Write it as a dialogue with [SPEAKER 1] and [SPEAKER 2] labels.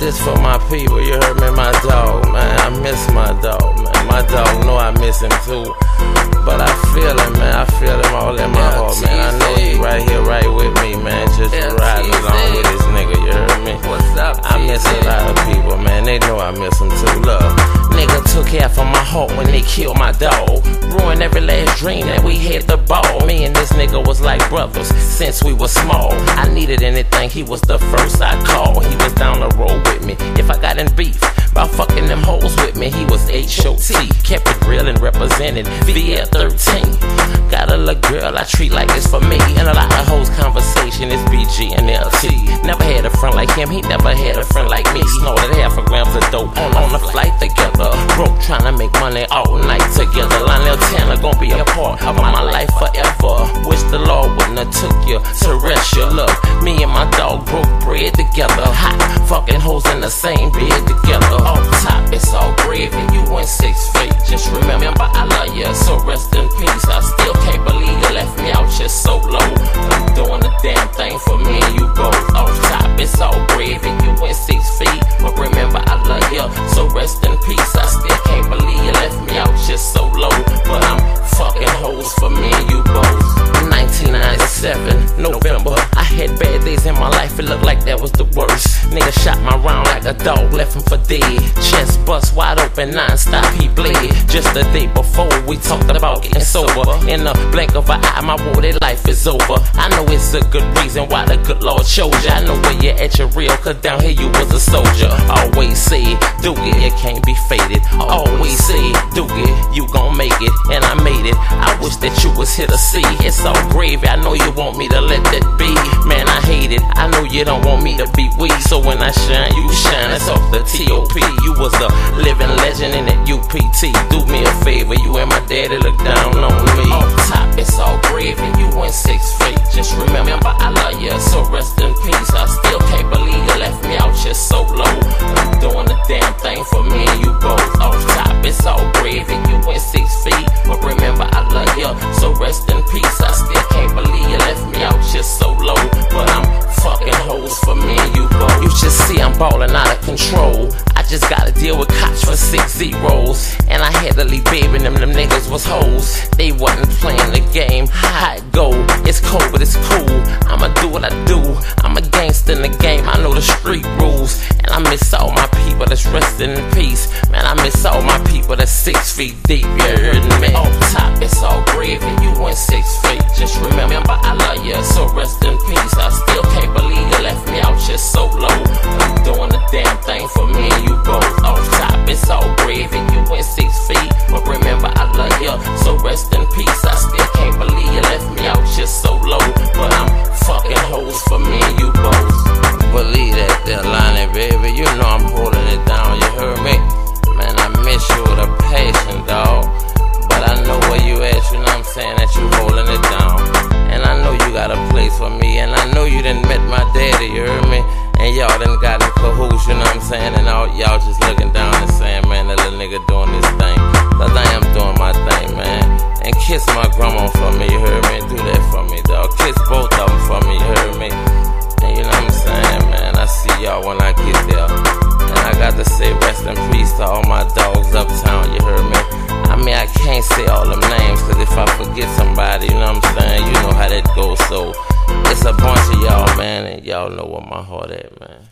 [SPEAKER 1] this for my people, you heard me, my dog, man. I miss my dog, man. My dog know I miss him too. But I feel him, man. I feel him all in my heart, man. I know he right here, right with me, man. Just riding along with this nigga, you heard me?
[SPEAKER 2] What's up,
[SPEAKER 1] I miss a lot of people, man. They know I miss them too. Look, nigga took half of my heart when they killed my dog. Ruined every last dream that we had the ball. Me and this nigga was like brothers since we were small. I needed he was the first I called. He was down the road with me. If I got in beef, about fucking them hoes with me, he was H.O.T. Kept it real and represented via 13. Got a little girl I treat like it's for me. And a lot of hoes conversation is BG and LT. Never had a friend like him, he never had a friend like me. Snorted half a grams of dope on, on the flight together. Broke trying to make money all night together. Lionel Tanner gonna be a part of my life forever. Wish the Lord wouldn't have took you to rest your love. Me and my dog broke bread together. Hot fucking hoes in the same bed together. On top, it's all gravy. You went six feet. Just remember, I love you, so rest in peace. I still can't believe you left me out just so low. I'm doing the damn thing for me and you both. Nigga shot my round a dog, left him for dead. Chest bust wide open, non-stop, he bled. Just the day before, we talked about getting sober. In the blink of an eye, my boy, life is over. I know it's a good reason why the good Lord chose you. I know where you're at, you're real, cause down here you was a soldier. Always say, do it, it can't be faded. Always say, do it, you gon' make it, and I made it. I wish that you was here to see. It's all gravy, I know you want me to let that be. Man, I hate it, I know you don't want me to be weak. So when I shine, you shine, that's off the TOP. You was a living legend in that UPT. Do me a favor, you and my daddy look down on me. Off top, it's all gravy, you went six feet. Just remember, I love you, so rest in peace. I still can't believe you left me out Wasn't playing the game. How it go? It's cold, but it's cool. I'ma do what I do. I'm a gangster in the game. I know the street rules. And I miss all my people that's resting in peace. Man, I miss all my people that's six feet deep. You heard me? On top, it's all gravy. You y'all done got in cahoots, you know what I'm saying? And all y'all just looking down and saying, man, that little nigga doing this thing. Cause I am doing my thing, man. And kiss my grandma for me, you heard me? Do that for me, dog. Kiss both of them for me, you heard me? And you know what I'm saying, man? I see y'all when I get there. And I got to say rest in peace to all my dogs uptown, you heard me? I mean, I can't say all them names, cause if I forget somebody, you know what I'm saying? You know how that goes, so it's a bunch of man, and y'all know where my heart at, man.